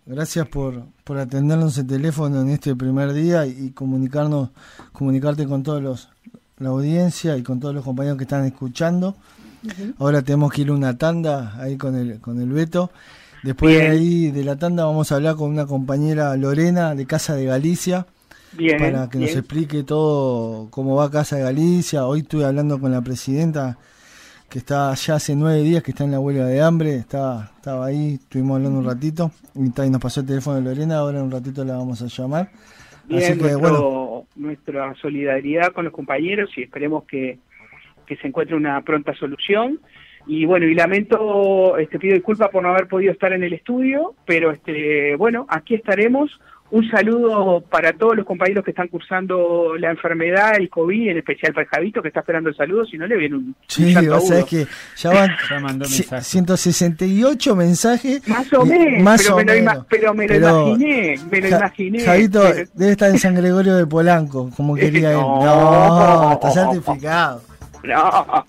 Gracias por, por atendernos el teléfono en este primer día y comunicarnos, comunicarte con todos los, la audiencia y con todos los compañeros que están escuchando. Ahora tenemos que ir a una tanda ahí con el, con el Beto. Después de ahí de la tanda vamos a hablar con una compañera Lorena de Casa de Galicia. para que nos explique todo cómo va Casa de Galicia. Hoy estuve hablando con la presidenta que está ya hace nueve días que está en la huelga de hambre, estaba, estaba ahí, estuvimos hablando un ratito y, nos pasó el teléfono de Lorena, ahora en un ratito la vamos a llamar. Así que, bueno. nuestra solidaridad con los compañeros y esperemos que, que se encuentre una pronta solución. Y bueno, y lamento, este, pido disculpas por no haber podido estar en el estudio, pero este, bueno, aquí estaremos un saludo para todos los compañeros que están cursando la enfermedad, el COVID, en especial para el Javito, que está esperando el saludo, si no le viene un. Sí, vos sabés que ya van ya 168 mensajes. Más o menos, pero, me Lo, pero, me lo imaginé, me lo imaginé. Javito debe estar en San Gregorio de Polanco, como quería él. No, está certificado. No.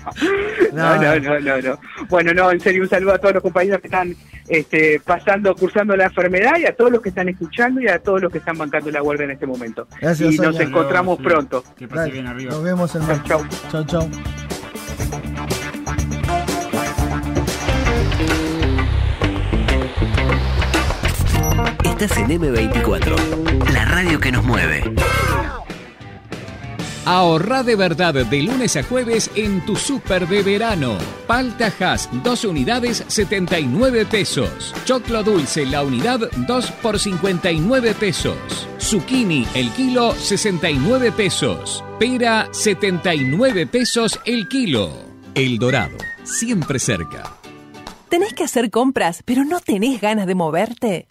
No, no, no, no, no. Bueno, no, en serio, un saludo a todos los compañeros que están este, pasando, cursando la enfermedad y a todos los que están escuchando y a todos los que están bancando la huelga en este momento. Gracias, y nos encontramos pronto. Que pase bien arriba. Nos vemos, en hermano. Chau, chau. Chau, Estás en M24, la radio que nos mueve. Ahorra de verdad de lunes a jueves en tu super de verano. Palta Hass, 2 unidades, 79 pesos. Choclo dulce, la unidad, 2 por 59 pesos. Zucchini, el kilo, 69 pesos. Pera, 79 pesos el kilo. El Dorado, siempre cerca. ¿Tenés que hacer compras, pero no tenés ganas de moverte?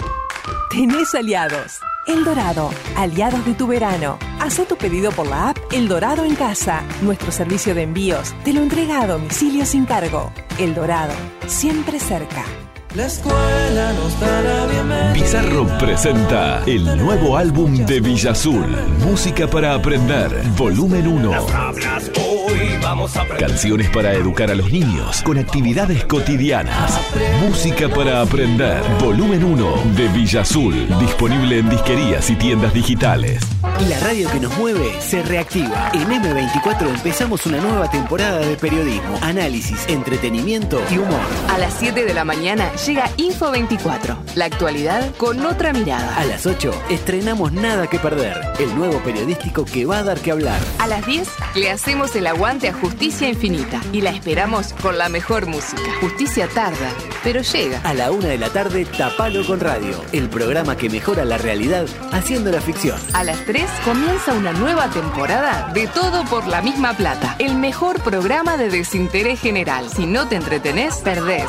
Tenés aliados. El Dorado, aliados de tu verano. Haz tu pedido por la app El Dorado en casa. Nuestro servicio de envíos te lo entrega a domicilio sin cargo. El Dorado, siempre cerca. La escuela nos da bienvenida. Bizarro presenta el nuevo álbum de Villa Azul. Música para aprender, volumen 1. Canciones para educar a los niños con actividades cotidianas. Música para aprender, volumen 1 de Villa Azul. Disponible en disquerías y tiendas digitales. La radio que nos mueve se reactiva. En M24 empezamos una nueva temporada de periodismo, análisis, entretenimiento y humor. A las 7 de la mañana llega Info 24. La actualidad con otra mirada. A las 8 estrenamos Nada que Perder, el nuevo periodístico que va a dar que hablar. A las 10 le hacemos el aguante a Justicia Infinita y la esperamos con la mejor música. Justicia tarda, pero llega. A la 1 de la tarde, Tapalo con Radio, el programa que mejora la realidad haciendo la ficción. A las 3 comienza una nueva temporada de Todo por la misma plata. El mejor programa de desinterés general. Si no te entretenés, perdés.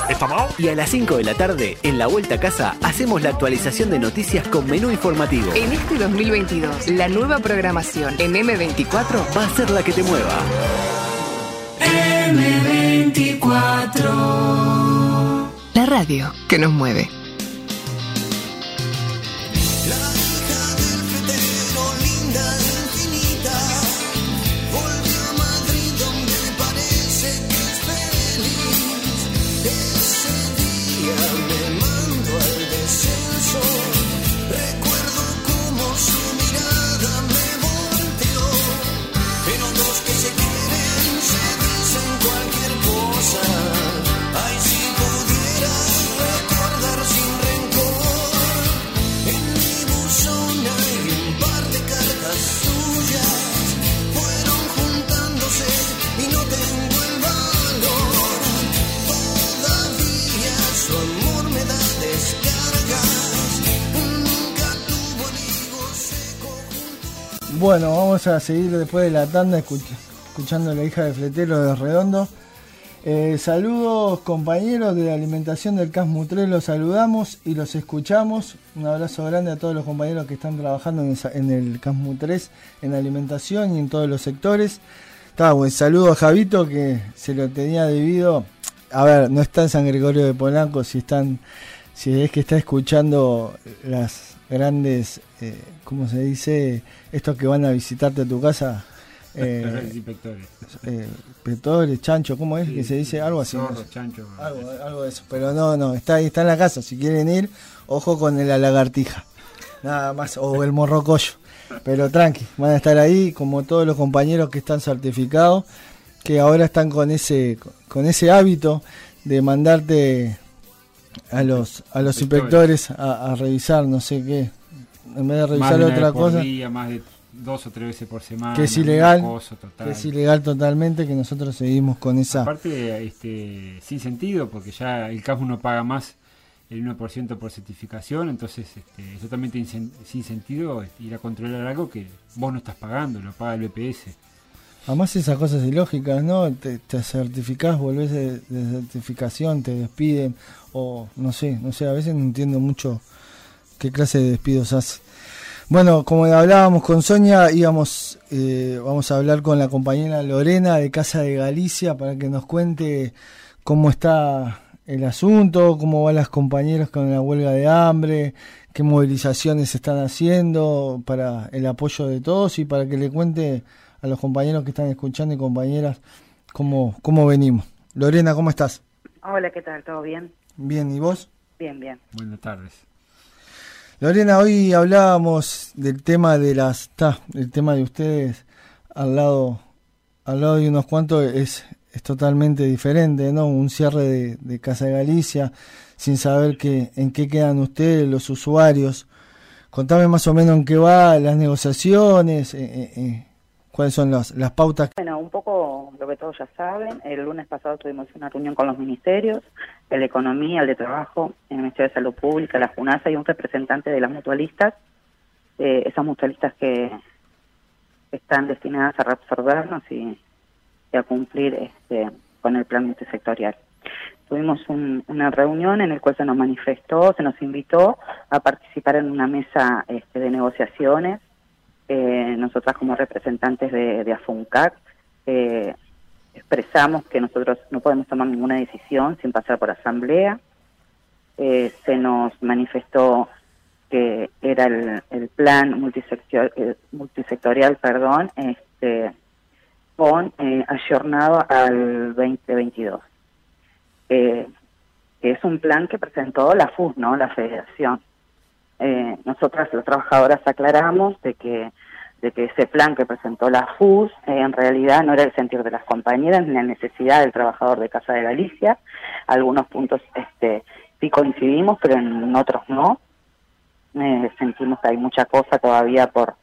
Y a las 5 de la tarde, en la vuelta a casa, hacemos la actualización de noticias con menú informativo. En este 2022, la nueva programación en M24 Va a ser la que te mueva. M24. La radio que nos mueve. A seguir después de la tanda escuch- escuchando a la hija de Fletero de Redondo. Eh, saludos compañeros de alimentación del CAS 3, los saludamos y los escuchamos. Un abrazo grande a todos los compañeros que están trabajando en, esa- en el CAS 3, en alimentación y en todos los sectores. Está, buen saludo a Javito que se lo tenía debido. A ver, no está en San Gregorio de Polanco, si están, si es que está escuchando las grandes, eh, ¿cómo se dice? Estos que van a visitarte a tu casa. eh, Los inspectores. eh, petores, chancho, ¿cómo es Sí, que se dice? Algo así. ¿no? Zorro, chancho. Algo, algo de eso. Pero no, no, está ahí, está en la casa. Si quieren ir, ojo con la lagartija. Nada más, o el morrocollo. Pero tranqui, van a estar ahí como todos los compañeros que están certificados, que ahora están con ese, con ese hábito de mandarte a los, a los inspectores a, a revisar no sé qué. En vez de revisar otra cosa. día, más de dos o tres veces por semana. que es ilegal, que es ilegal totalmente, que nosotros seguimos con esa... Aparte, este, sin sentido, porque ya el CAF no paga más el 1% por certificación, entonces este, es totalmente sin sentido ir a controlar algo que vos no estás pagando, lo paga el BPS. Además esas cosas ilógicas, ¿no? Te, te certificás, volvés de, de certificación, te despiden, o no sé, no sé, a veces no entiendo mucho qué clase de despidos hace. Bueno, como hablábamos con Sonia, íbamos, eh, vamos a hablar con la compañera Lorena de Casa de Galicia para que nos cuente cómo está el asunto, cómo van las compañeras con la huelga de hambre, qué movilizaciones se están haciendo para el apoyo de todos y para que le cuente a los compañeros que están escuchando y compañeras cómo, cómo venimos. Lorena, ¿cómo estás? Hola, ¿qué tal? ¿Todo bien? Bien, ¿y vos? Bien, bien. Buenas tardes. Lorena, hoy hablábamos del tema de las, ta, el tema de ustedes al lado, al lado de unos cuantos es es totalmente diferente, ¿no? Un cierre de, Casa de Galicia sin saber que, en qué quedan ustedes, los usuarios. Contame más o menos en qué va las negociaciones, eh, eh, eh, cuáles son las, las pautas. Bueno, un poco lo que todos ya saben. El lunes pasado tuvimos una reunión con los ministerios, el de Economía, el de Trabajo, el Ministerio de Salud Pública, la FUNASA y un representante de las mutualistas. Eh, esas mutualistas que están destinadas a reabsorbernos y, a cumplir este, con el plan multisectorial. Tuvimos un, una reunión en la cual se nos manifestó, se nos invitó a participar en una mesa este, de negociaciones. Eh, nosotras como representantes de, de AFUNCAC eh, expresamos que nosotros no podemos tomar ninguna decisión sin pasar por asamblea. Eh, se nos manifestó que era el, el plan multisector, eh, multisectorial, perdón, este, con eh, ayornado al 2022 eh, que es un plan que presentó la FUS, ¿no? La Federación. Eh, nosotras, las trabajadoras, aclaramos de que de que ese plan que presentó la FUS eh, en realidad no era el sentir de las compañeras ni la necesidad del trabajador de Casa de Galicia. Algunos puntos este, sí coincidimos, pero en otros no. Eh, sentimos que hay mucha cosa todavía por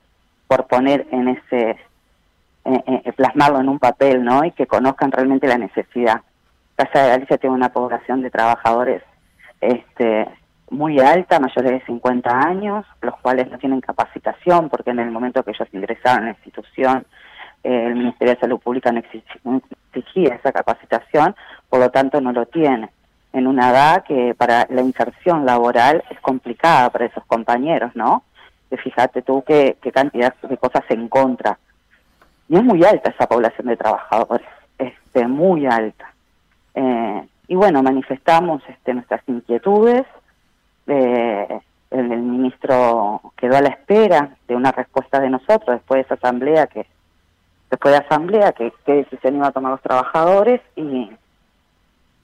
por poner en ese eh, eh, plasmarlo en un papel, ¿no? Y que conozcan realmente la necesidad. Casa de Galicia tiene una población de trabajadores este, muy alta, mayores de 50 años, los cuales no tienen capacitación, porque en el momento que ellos ingresaron a la institución, eh, el Ministerio de Salud Pública no, exig- no exigía esa capacitación, por lo tanto no lo tiene. En una edad que para la inserción laboral es complicada para esos compañeros, ¿no? Fíjate tú qué, qué cantidad de cosas en contra. Y es muy alta esa población de trabajadores, este, muy alta. Eh, y bueno, manifestamos este, nuestras inquietudes. Eh, el, ministro quedó a la espera de una respuesta de nosotros después de esa asamblea que después de asamblea que qué decisión iba a tomar los trabajadores y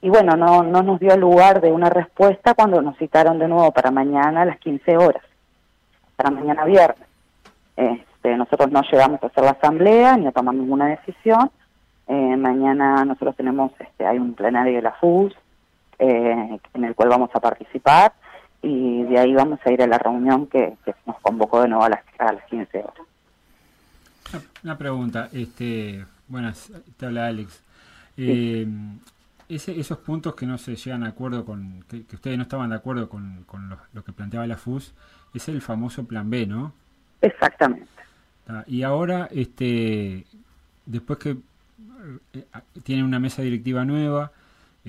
y bueno no no nos dio lugar de una respuesta cuando nos citaron de nuevo para mañana a las 15 horas para mañana viernes. Este, nosotros no llegamos a hacer la asamblea ni a tomar ninguna decisión. Eh, mañana nosotros tenemos, este, hay un plenario de la FUS eh, en el cual vamos a participar y de ahí vamos a ir a la reunión que, que nos convocó de nuevo a las, a las 15 horas. Una, una pregunta, este, buenas, te habla Alex. Eh, ese, esos puntos que no se llegan a acuerdo con, que, que ustedes no estaban de acuerdo con, con lo, lo que planteaba la FUS, es el famoso plan B, ¿no? Exactamente. Ah, Y ahora, este, después que eh, tienen una mesa directiva nueva,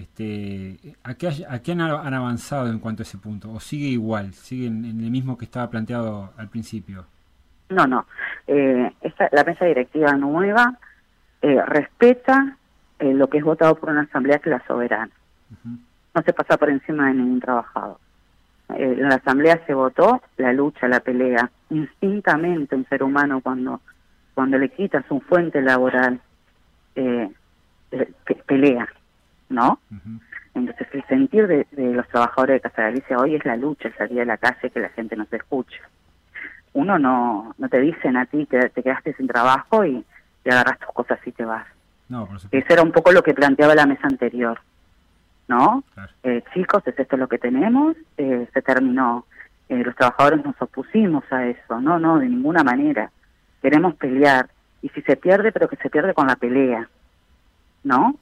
este, ¿a qué, hay- a qué han, han avanzado en cuanto a ese punto? ¿O sigue igual? ¿Sigue en, en el mismo que estaba planteado al principio? No, no. Eh, esta, la mesa directiva nueva eh, respeta eh, lo que es votado por una asamblea que es la soberana. No se pasa por encima de ningún trabajador. Eh, en la asamblea se votó la lucha, la pelea. Instintamente un ser humano cuando cuando le quitas un fuente laboral eh, ¿no? Entonces el sentir de, de los trabajadores de Casa Galicia hoy es la lucha, el salir a la calle, que la gente nos escuche. Uno no, no te dicen a ti que te quedaste sin trabajo y te agarras tus cosas y te vas. No, por. Eso era un poco lo que planteaba la mesa anterior, ¿no? Eh, chicos, es esto lo que tenemos, eh, se terminó. Eh, los trabajadores nos opusimos a eso, no, no, de ninguna manera. Queremos pelear y si se pierde, pero que se pierde con la pelea, ¿no?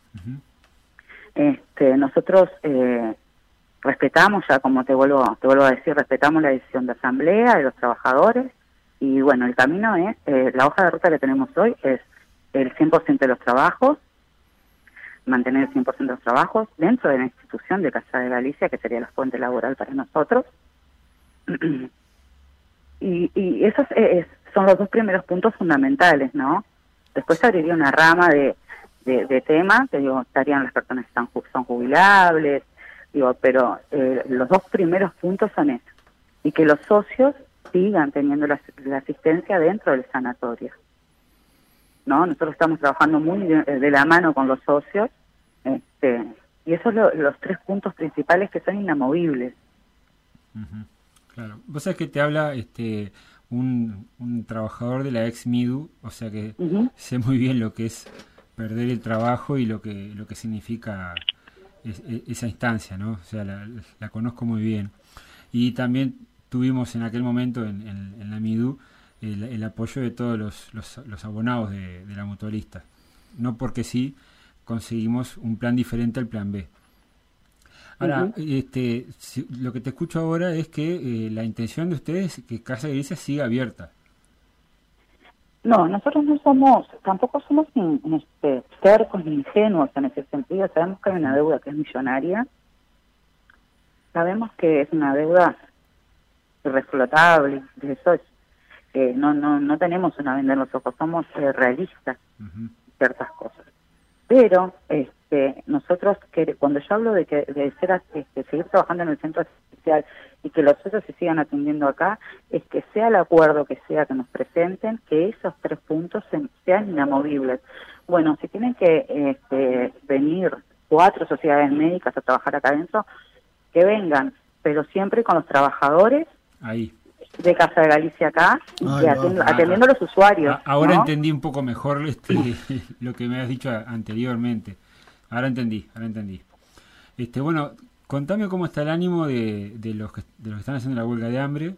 Este, nosotros eh, respetamos ya, como te vuelvo, te vuelvo a decir, respetamos la decisión de asamblea de los trabajadores y bueno, el camino es, eh, la hoja de ruta que tenemos hoy es el 100% de los trabajos, mantener el 100% de los trabajos dentro de la institución de Casa de Galicia, que sería la fuente laboral para nosotros. y, y esos eh, es- son los dos primeros puntos fundamentales, ¿no? Después abriría una rama de, de, de temas, que digo, estarían las personas que están, son jubilables, digo, pero eh, los dos primeros puntos son esos. Y que los socios sigan teniendo la, la asistencia dentro del sanatorio. ¿no? Nosotros estamos trabajando muy de, de la mano con los socios, este, y esos son lo- los tres puntos principales que son inamovibles. Claro. Vos sabés que te habla este un, un trabajador de la ex MIDU, o sea que sé muy bien lo que es perder el trabajo y lo que, lo que significa esa instancia, ¿no? O sea, la, conozco muy bien. Y también tuvimos en aquel momento en, en, la MIDU el, apoyo de todos los, los, abonados de, la mutualista. No porque sí conseguimos un plan diferente al plan B. Ahora, este, lo que te escucho ahora es que eh, la intención de ustedes es que Casa Iglesia siga abierta. No, nosotros no somos, tampoco somos este, cercos ni ingenuos en ese sentido. Sabemos que hay una deuda que es millonaria. Sabemos que es una deuda irreflotable. De eso es, eh, no, no, no tenemos una venda en los ojos, somos eh, realistas en ciertas cosas. Pero este, nosotros, que, cuando yo hablo de que de ser, este, seguir trabajando en el centro social y que los socios se sigan atendiendo acá, es que sea el acuerdo que sea que nos presenten, que esos tres puntos sean inamovibles. Bueno, si tienen que este, venir cuatro sociedades médicas a trabajar acá adentro, que vengan, pero siempre con los trabajadores Ahí. de Casa de Galicia acá y atendiendo, a los usuarios. Ahora entendí un poco mejor este, lo que me has dicho anteriormente. Ahora entendí, ahora entendí. Este, bueno, contame cómo está el ánimo de, de, los que, de los que están haciendo la huelga de hambre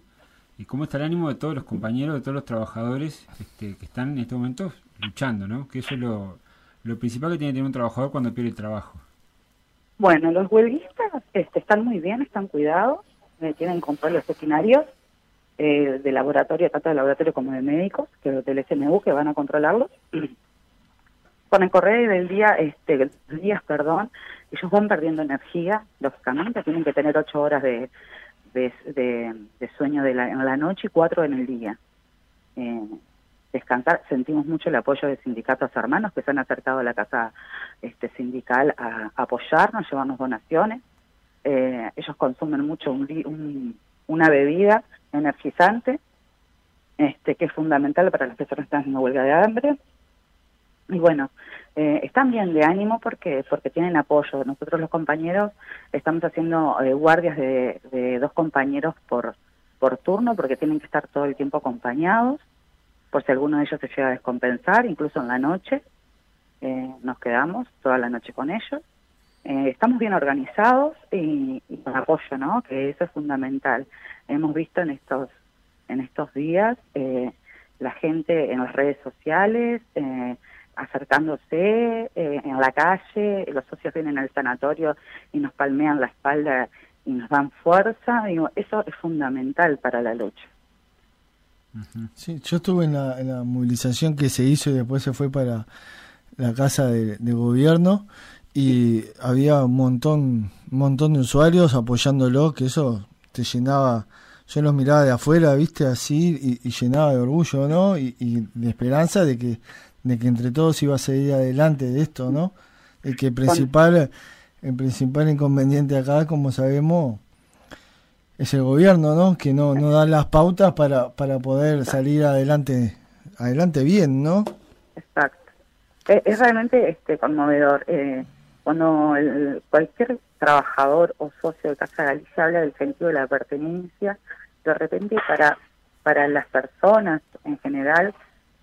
y cómo está el ánimo de todos los compañeros, de todos los trabajadores este, que están en estos momentos luchando, ¿no? Que eso es lo, lo principal que tiene que tener un trabajador cuando pierde el trabajo. Bueno, los huelguistas este, están muy bien, están cuidados, eh, tienen controles veterinarios eh, de laboratorio, tanto de laboratorio como de médicos, que del SMU, que van a controlarlos. Con el correr del día, este, días, perdón, ellos van perdiendo energía, lógicamente, tienen que tener ocho horas de, de, sueño de la, en la noche y cuatro en el día. Eh, descansar, sentimos mucho el apoyo de sindicatos hermanos que se han acercado a la casa este, sindical a, apoyarnos, llevarnos donaciones. Eh, ellos consumen mucho un, una bebida energizante, este, que es fundamental para las personas que están en huelga de hambre. Y bueno, eh, están bien de ánimo porque porque tienen apoyo. Nosotros los compañeros estamos haciendo eh, guardias de, dos compañeros por, por turno porque tienen que estar todo el tiempo acompañados, por si alguno de ellos se llega a descompensar, incluso en la noche. Eh, nos quedamos toda la noche con ellos. estamos bien organizados y, y, con apoyo, ¿no? Que eso es fundamental. Hemos visto en estos en estos días la gente en las redes sociales, eh, acercándose eh, en la calle, los socios vienen al sanatorio y nos palmean la espalda y nos dan fuerza, digo, eso es fundamental para la lucha. Sí, yo estuve en la, movilización que se hizo y después se fue para la casa de, gobierno y había un montón, un montón de usuarios apoyándolo, que eso te llenaba, yo los miraba de afuera, viste, así, y, llenaba de orgullo, ¿no? y de esperanza de que de que entre todos iba a seguir adelante de esto, ¿no? El que principal, el principal inconveniente acá, como sabemos, es el gobierno, ¿no? Que no, no da las pautas para, para poder salir adelante, adelante bien, ¿no? Exacto. Es, realmente este conmovedor. Eh, cuando cualquier trabajador o socio de Casa Galicia habla del sentido de la pertenencia, de repente para, para las personas en general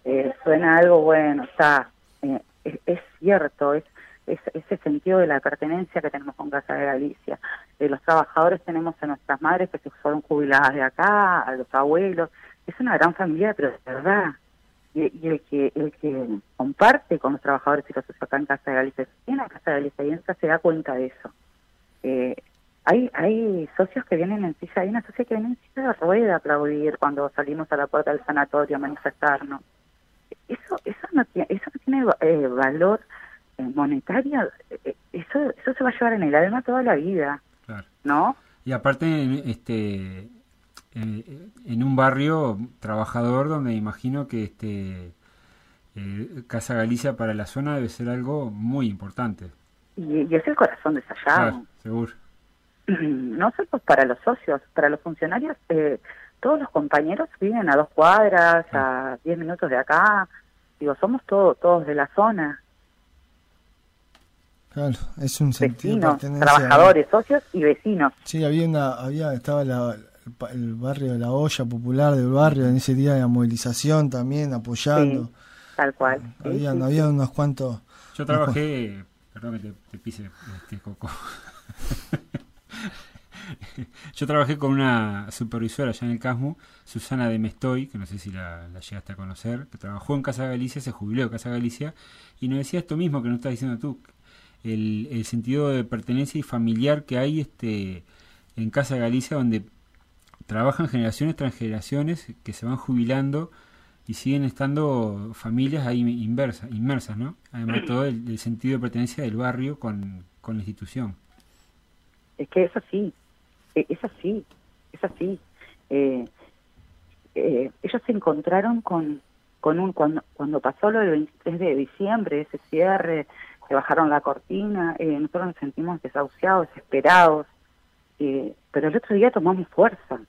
eh, suena algo bueno, está, eh, es, cierto, es, ese sentido de la pertenencia que tenemos con Casa de Galicia. Eh, los trabajadores tenemos a nuestras madres que se fueron jubiladas de acá, a los abuelos, es una gran familia, pero de verdad. Y, el que el que comparte con los trabajadores y los socios acá en Casa de Galicia, en la Casa de Galicia y se da cuenta de eso. hay hay socios que vienen en silla, hay una socia que viene en silla de rueda a aplaudir cuando salimos a la puerta del sanatorio a manifestarnos eso eso no tiene, eso no tiene eh, valor eh, monetario, eh, eso eso se va a llevar en el alma toda la vida, ¿no? Y aparte, este, en un barrio trabajador donde imagino que este Casa Galicia para la zona debe ser algo muy importante. Y, es el corazón de Sayago. seguro. No solo para los socios, para los funcionarios, eh, todos los compañeros viven a dos cuadras, a diez minutos de acá. Digo, somos todos todos de la zona. Claro, es un sentido vecinos, trabajadores, socios y vecinos. Sí, había una, había, estaba el barrio de la olla popular del barrio en ese día de la movilización también apoyando. tal cual. había, había unos cuantos, Yo trabajé, perdón que te, pise este coco. Yo trabajé con una supervisora allá en el CASMU, Susana de Mestoy, que no sé si la, llegaste a conocer, que trabajó en Casa Galicia, se jubiló en Casa Galicia, y nos decía esto mismo que nos estás diciendo tú, el, el sentido de pertenencia y familiar que hay este en Casa Galicia, donde trabajan generaciones tras generaciones que se van jubilando y siguen estando familias ahí inversas, inmersas, ¿no? Además todo el, sentido de pertenencia del barrio con, con, la institución. Es que es así, es así, es así. Eh, eh, ellos se encontraron con, con un, cuando, cuando pasó lo del 23 de diciembre, ese cierre, que bajaron la cortina, eh, nosotros nos sentimos desahuciados, desesperados, pero el otro día tomamos fuerza.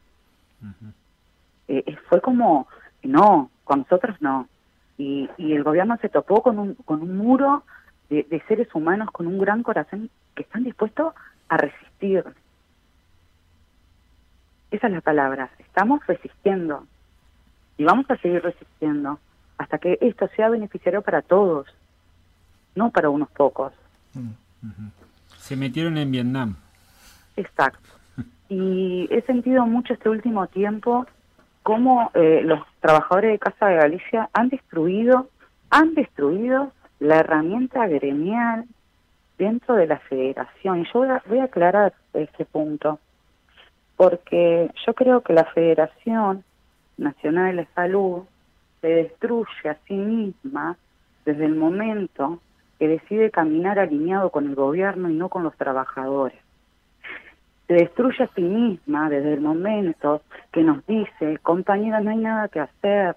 fue como, no, con nosotros no. Y, y el gobierno se topó con un, con un muro de, de seres humanos con un gran corazón que están dispuestos a resistir. Esa es la palabra. Estamos resistiendo. Y vamos a seguir resistiendo hasta que esto sea beneficiario para todos, no para unos pocos. Se metieron en Vietnam. Exacto. Y he sentido mucho este último tiempo cómo eh, los trabajadores de Casa de Galicia han destruido, han destruido la herramienta gremial dentro de la federación. Y yo voy a, aclarar este punto, porque yo creo que la Federación Nacional de Salud se destruye a sí misma desde el momento que decide caminar alineado con el gobierno y no con los trabajadores. Se destruye a sí misma desde el momento que nos dice, compañera, no hay nada que hacer,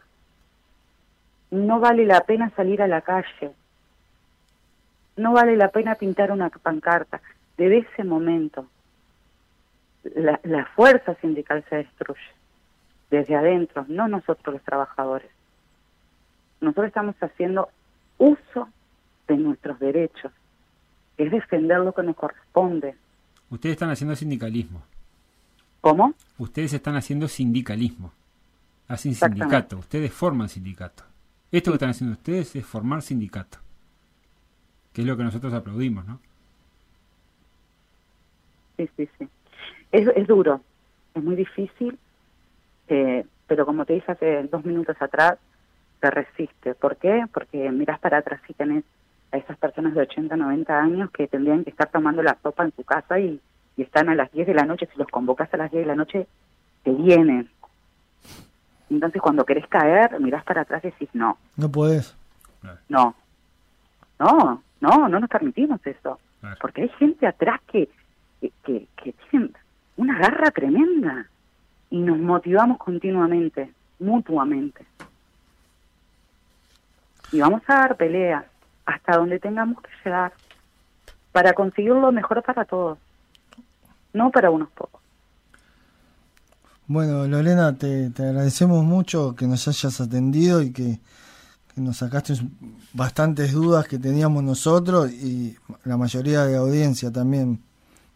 no vale la pena salir a la calle, no vale la pena pintar una pancarta. Desde ese momento, la, la fuerza sindical se destruye, desde adentro, no nosotros los trabajadores. Nosotros estamos haciendo uso de nuestros derechos, es defender lo que nos corresponde, Ustedes están haciendo sindicalismo. ¿Cómo? Ustedes están haciendo sindicalismo. Hacen sindicato. Ustedes forman sindicato. Esto que están haciendo ustedes es formar sindicato. Que es lo que nosotros aplaudimos, ¿no? Sí, sí, sí. Es, es duro. Es muy difícil. Eh, pero como te dije hace dos minutos atrás, te resiste. ¿Por qué? Porque miras para atrás y tenés a esas personas de 80, 90 años que tendrían que estar tomando la sopa en su casa y, están a las 10 de la noche, si los convocas a las 10 de la noche, te vienen. Entonces cuando querés caer, mirás para atrás y decís, no. No puedes. No. No, no, no nos permitimos eso. Porque hay gente atrás que, que, que, que tienen una garra tremenda y nos motivamos continuamente, mutuamente. Y vamos a dar peleas hasta donde tengamos que llegar para conseguir lo mejor para todos, no para unos pocos. Bueno, Lorena, te, agradecemos mucho que nos hayas atendido y que, nos sacaste bastantes dudas que teníamos nosotros y la mayoría de la audiencia también.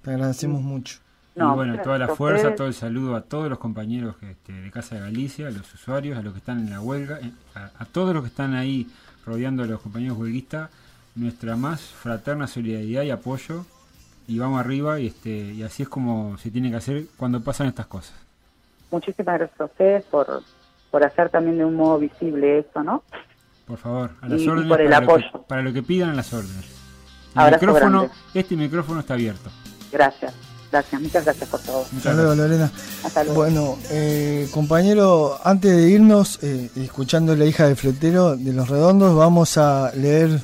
Te agradecemos mucho. Y bueno, toda la fuerza, todo el saludo a todos los compañeros este, de Casa de Galicia, a los usuarios, a los que están en la huelga, a todos los que están ahí rodeando a los compañeros huelguistas, nuestra más fraterna solidaridad y apoyo y vamos arriba y este y así es como se tiene que hacer cuando pasan estas cosas. Muchísimas gracias a ustedes por, por hacer también de un modo visible esto, ¿no? Por favor, a las órdenes por el para, apoyo. Lo que, para lo que pidan a las órdenes. El micrófono, este micrófono está abierto. Gracias. Gracias, muchas gracias por todo. Hasta luego, Lorena. Hasta luego. Bueno, eh, compañero, antes de irnos, eh, escuchando la hija del fletero de los redondos, vamos a leer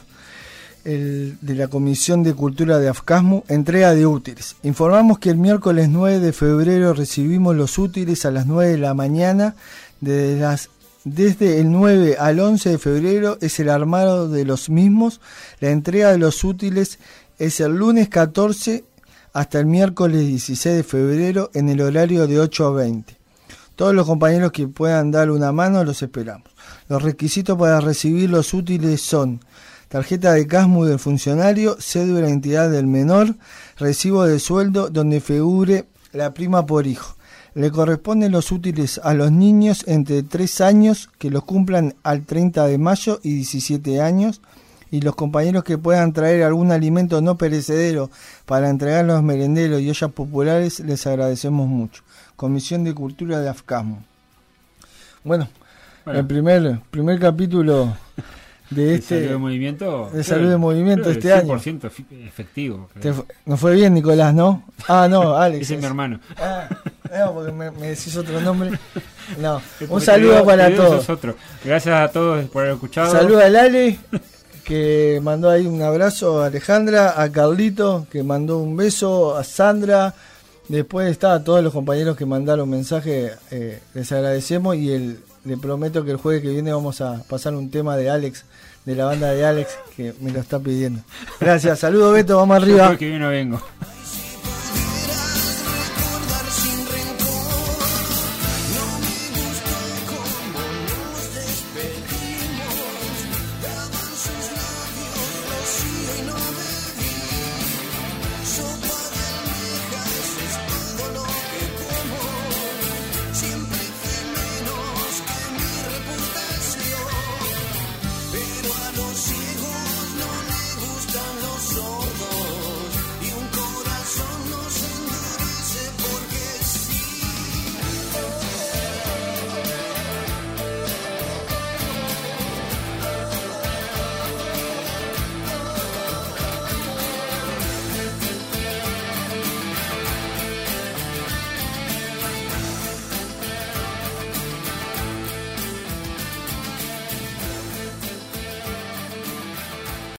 el, de la Comisión de Cultura de Afcasmu, entrega de útiles. Informamos que el miércoles 9 de febrero recibimos los útiles a las 9 de la mañana. Desde, las, desde el 9 al 11 de febrero es el armado de los mismos. La entrega de los útiles es el lunes 14 hasta el miércoles 16 de febrero en el horario de 8 a 20. Todos los compañeros que puedan dar una mano los esperamos. Los requisitos para recibir los útiles son tarjeta de CASMU del funcionario, cédula de identidad del menor, recibo de sueldo donde figure la prima por hijo. Le corresponden los útiles a los niños entre 3 años que los cumplan al 30 de mayo y 17 años y los compañeros que puedan traer algún alimento no perecedero para entregar los merenderos y ollas populares, les agradecemos mucho. Comisión de Cultura de AFCASMO. Bueno, el primer, primer capítulo de este salud de movimiento de salud de movimiento este año. 100% efectivo no fue bien Nicolás no ah no Alex ese es mi hermano. Ah, no porque me, decís otro nombre. No un saludo para todos. gracias a todos por haber escuchado. Saludos al Ale que mandó ahí un abrazo a Alejandra a Carlito que mandó un beso a Sandra después está a todos los compañeros que mandaron mensaje eh, les agradecemos y el le prometo que el jueves que viene vamos a pasar un tema de Alex de la banda de Alex que me lo está pidiendo. Gracias, saludos Beto, vamos arriba. que viene vengo.